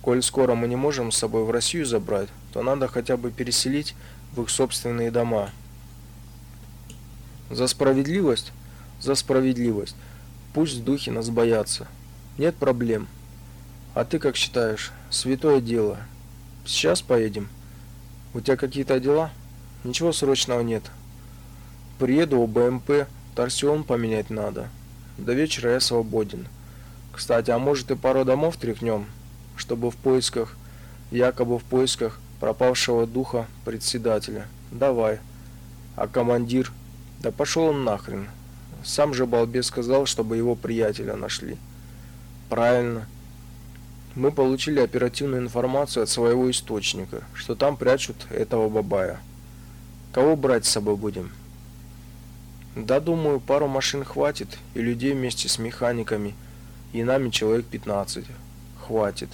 коль скоро мы не можем с собой в Россию забрать, то надо хотя бы переселить в их собственные дома. За справедливость? За справедливость. Пусть духи нас боятся. Нет проблем. А ты как считаешь? Святое дело. Сейчас поедем. У тебя какие-то дела? Ничего срочного нет. Приеду у БМП, торсион поменять надо. До вечера я свободен. Кстати, а может и пару домов тряхнем, чтобы в поисках, якобы в поисках пропавшего духа председателя. Давай. А командир? Да пошел он нахрен. Сам же балбес сказал, чтобы его приятеля нашли. Правильно. Мы получили оперативную информацию от своего источника, что там прячут этого бабая. Кого брать с собой будем? Да, думаю, пару машин хватит, и людей вместе с механиками, и нами человек 15. Хватит.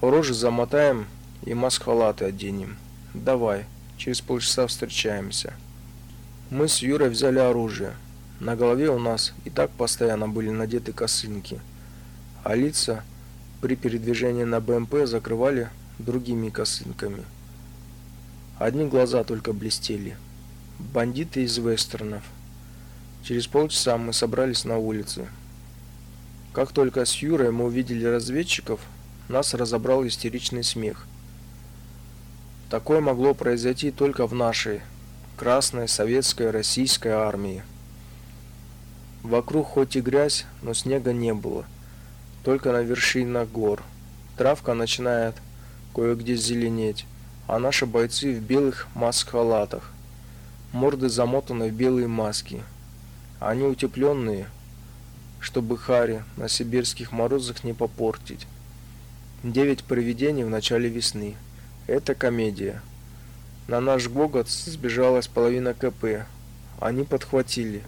Рожи замотаем и маск-халаты оденем. Давай, через полчаса встречаемся. Мы с Юрой взяли оружие. На голове у нас и так постоянно были надеты косынки, а лица при передвижении на БМП закрывали другими косынками. Одни глаза только блестели. Бандиты из вестернов. Через полчаса мы собрались на улице. Как только с Юрой мы увидели разведчиков, нас разобрал истеричный смех. Такое могло произойти только в нашей красной советской российской армии. Вокруг хоть и грязь, но снега не было. Только на вершинах гор. Травка начинает кое-где зеленеть, а наши бойцы в белых маск-халатах морды замотаны в белые маски. Они утепленные, чтобы хари на сибирских морозах не попортить. Девять привидений в начале весны. Это комедия. На наш гогот сбежалась половина КП. Они подхватили.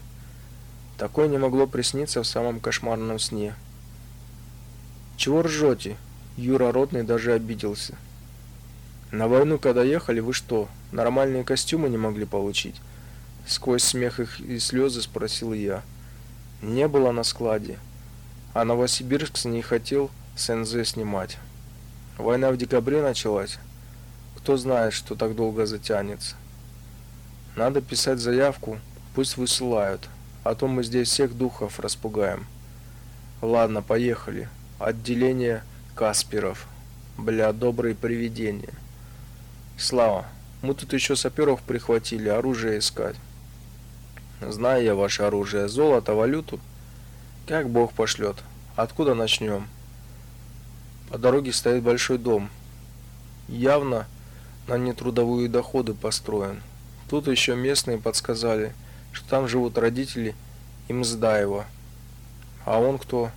Такое не могло присниться в самом кошмарном сне. Чего ржете? Юра Ротный даже обиделся. На войну, когда ехали, вы что, нормальные костюмы не могли получить? Сквозь смех их и слезы спросил я. Не было на складе. А Новосибирск не хотел с НЗ снимать. Война в декабре началась. Кто знает, что так долго затянется. Надо писать заявку, пусть высылают, а то мы здесь всех духов распугаем. Ладно, поехали. Отделение Касперов. Бля, добрые привидения. Слава, мы тут еще саперов прихватили, оружие искать. Знаю я ваше оружие, золото, валюту. Как Бог пошлет. Откуда начнем? По дороге стоит большой дом. Явно на нетрудовые доходы построен. Тут еще местные подсказали, что там живут родители Имздаева. А он кто?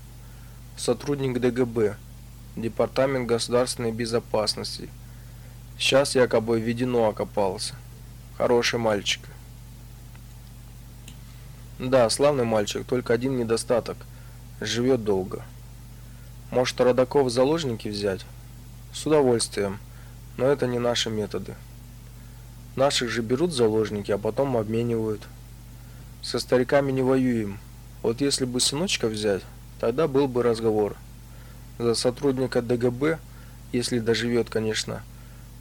Сотрудник ДГБ, Департамент государственной безопасности. Сейчас якобы введено окопался. Хороший мальчик. Да, славный мальчик, только один недостаток. Живет долго. Может, родаков в заложники взять? С удовольствием. Но это не наши методы. Наших же берут заложники, а потом обменивают. Со стариками не воюем. Вот если бы сыночка взять, тогда был бы разговор. За сотрудника ДГБ, если доживет, конечно,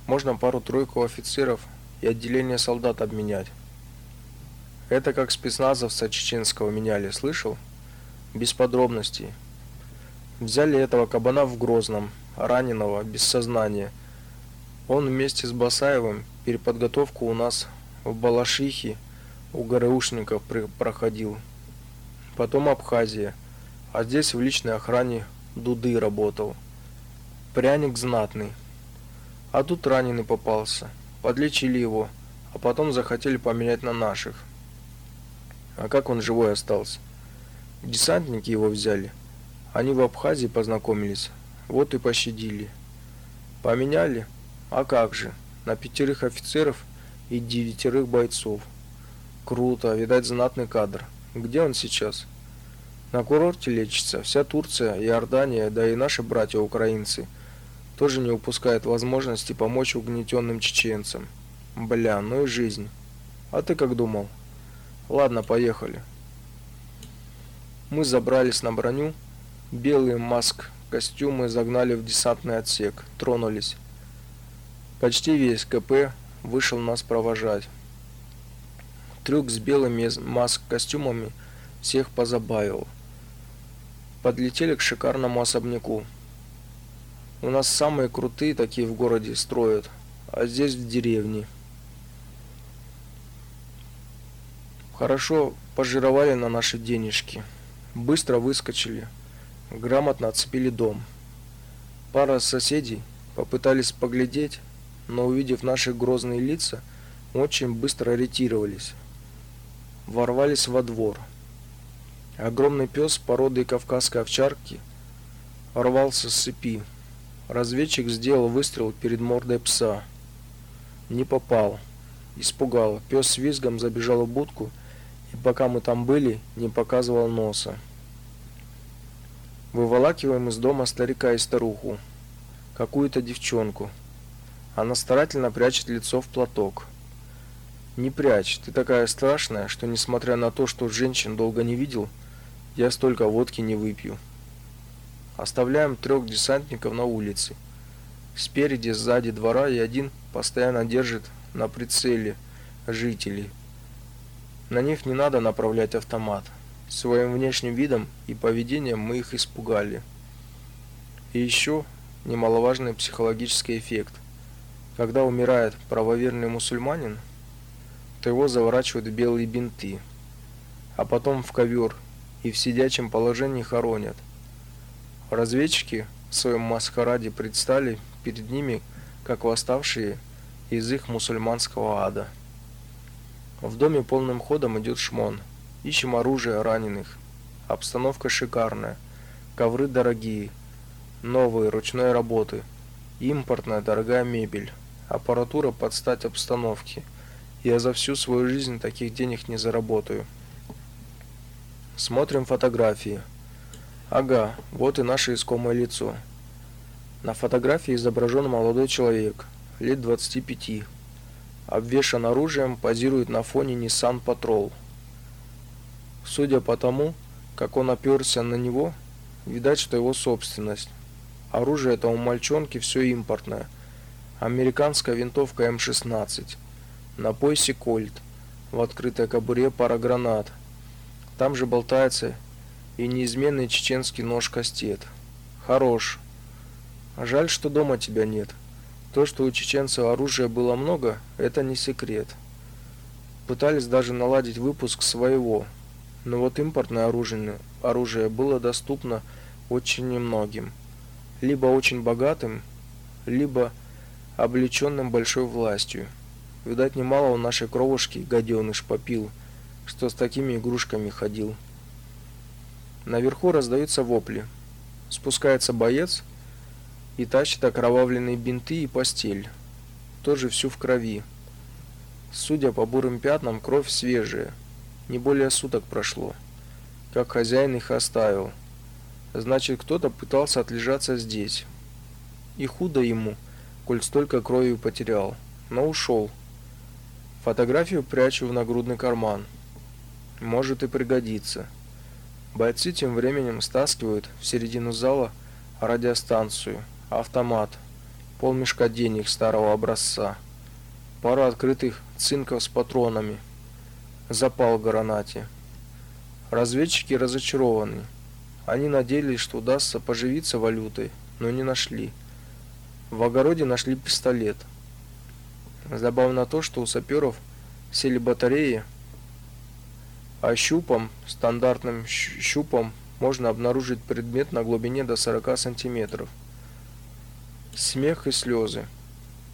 можно пару-тройку офицеров и отделение солдат обменять. Это как спецназовца чеченского меняли, слышал? Без подробностей. Взяли этого кабана в Грозном, раненого, без сознания. Он вместе с Басаевым переподготовку у нас в Балашихе у ГРУшников проходил. Потом Абхазия. А здесь в личной охране Дуды работал. Пряник знатный. А тут раненый попался. Подлечили его, а потом захотели поменять на наших. А как он живой остался? Десантники его взяли. Они в Абхазии познакомились. Вот и пощадили. Поменяли? А как же? На пятерых офицеров и девятерых бойцов. Круто, видать, знатный кадр. Где он сейчас? На курорте лечится. Вся Турция, Иордания, да и наши братья-украинцы тоже не упускают возможности помочь угнетенным чеченцам. Бля, ну и жизнь. А ты как думал? Ладно, поехали. Мы забрались на броню, белые маск костюмы загнали в десантный отсек, тронулись. Почти весь КП вышел нас провожать. Трюк с белыми маск-костюмами всех позабавил. Подлетели к шикарному особняку. У нас самые крутые такие в городе строят, а здесь в деревне. Хорошо пожировали на наши денежки. Быстро выскочили. Грамотно отцепили дом. Пара соседей попытались поглядеть, но увидев наши грозные лица, очень быстро ретировались ворвались во двор. Огромный пес породы кавказской овчарки рвался с цепи. Разведчик сделал выстрел перед мордой пса. Не попал. Испугал. Пес с визгом забежал в будку, и пока мы там были, не показывал носа. Выволакиваем из дома старика и старуху, какую-то девчонку. Она старательно прячет лицо в платок. Не прячь, ты такая страшная, что несмотря на то, что женщин долго не видел, я столько водки не выпью. Оставляем трех десантников на улице. Спереди, сзади двора и один постоянно держит на прицеле жителей. На них не надо направлять автомат. Своим внешним видом и поведением мы их испугали. И еще немаловажный психологический эффект. Когда умирает правоверный мусульманин, то его заворачивают в белые бинты, а потом в ковер и в сидячем положении хоронят. Разведчики в своем маскараде предстали перед ними как восставшие из их мусульманского ада. В доме полным ходом идет шмон. Ищем оружие раненых. Обстановка шикарная. Ковры дорогие, новые ручной работы, импортная дорогая мебель, аппаратура под стать обстановке – я за всю свою жизнь таких денег не заработаю. Смотрим фотографии. Ага, вот и наше искомое лицо. На фотографии изображен молодой человек, лет 25. Обвешан оружием, позирует на фоне Nissan Patrol. Судя по тому, как он оперся на него, видать, что его собственность. Оружие этого мальчонки все импортное. Американская винтовка М16. На поясе кольт, в открытой кобуре пара гранат. Там же болтается и неизменный чеченский нож-кастет. Хорош. Жаль, что дома тебя нет. То, что у чеченцев оружия было много, это не секрет. Пытались даже наладить выпуск своего, но вот импортное оружие, оружие было доступно очень немногим. Либо очень богатым, либо облеченным большой властью. Видать, немало у нашей кровушки гаденыш попил, что с такими игрушками ходил. Наверху раздаются вопли. Спускается боец и тащит окровавленные бинты и постель, тоже всю в крови. Судя по бурым пятнам, кровь свежая. Не более суток прошло, как хозяин их оставил. Значит, кто-то пытался отлежаться здесь. И худо ему, коль столько крови потерял, но ушел. Фотографию прячу в нагрудный карман. Может и пригодится. Бойцы тем временем стаскивают в середину зала радиостанцию, автомат, полмешка денег старого образца, пару открытых цинков с патронами, запал гранате. Разведчики разочарованы. Они надеялись, что удастся поживиться валютой, но не нашли. В огороде нашли пистолет – Забавно то, что у саперов сели батареи А щупом, стандартным щупом, можно обнаружить предмет на глубине до 40 сантиметров. Смех и слезы.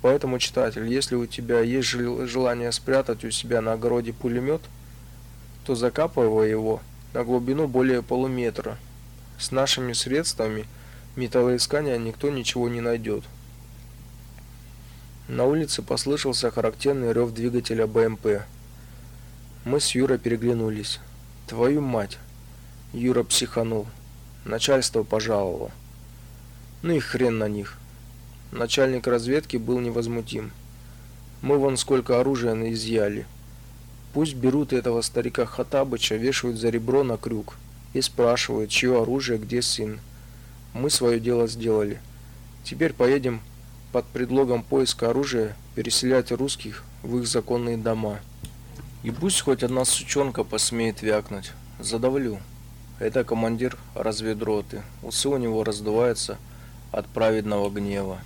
Поэтому, читатель, если у тебя есть желание спрятать у себя на огороде пулемет, то закапывай его на глубину более полуметра. С нашими средствами металлоискания никто ничего не найдет. На улице послышался характерный рев двигателя БМП. Мы с Юрой переглянулись. Твою мать. Юра психанул. Начальство пожаловало. Ну и хрен на них. Начальник разведки был невозмутим. Мы вон сколько оружия изъяли. Пусть берут этого старика Хатабыча, вешают за ребро на крюк и спрашивают, чье оружие, где сын. Мы свое дело сделали. Теперь поедем под предлогом поиска оружия переселять русских в их законные дома. И пусть хоть одна сучонка посмеет вякнуть, задавлю. Это командир разведроты. Усы у него раздуваются от праведного гнева.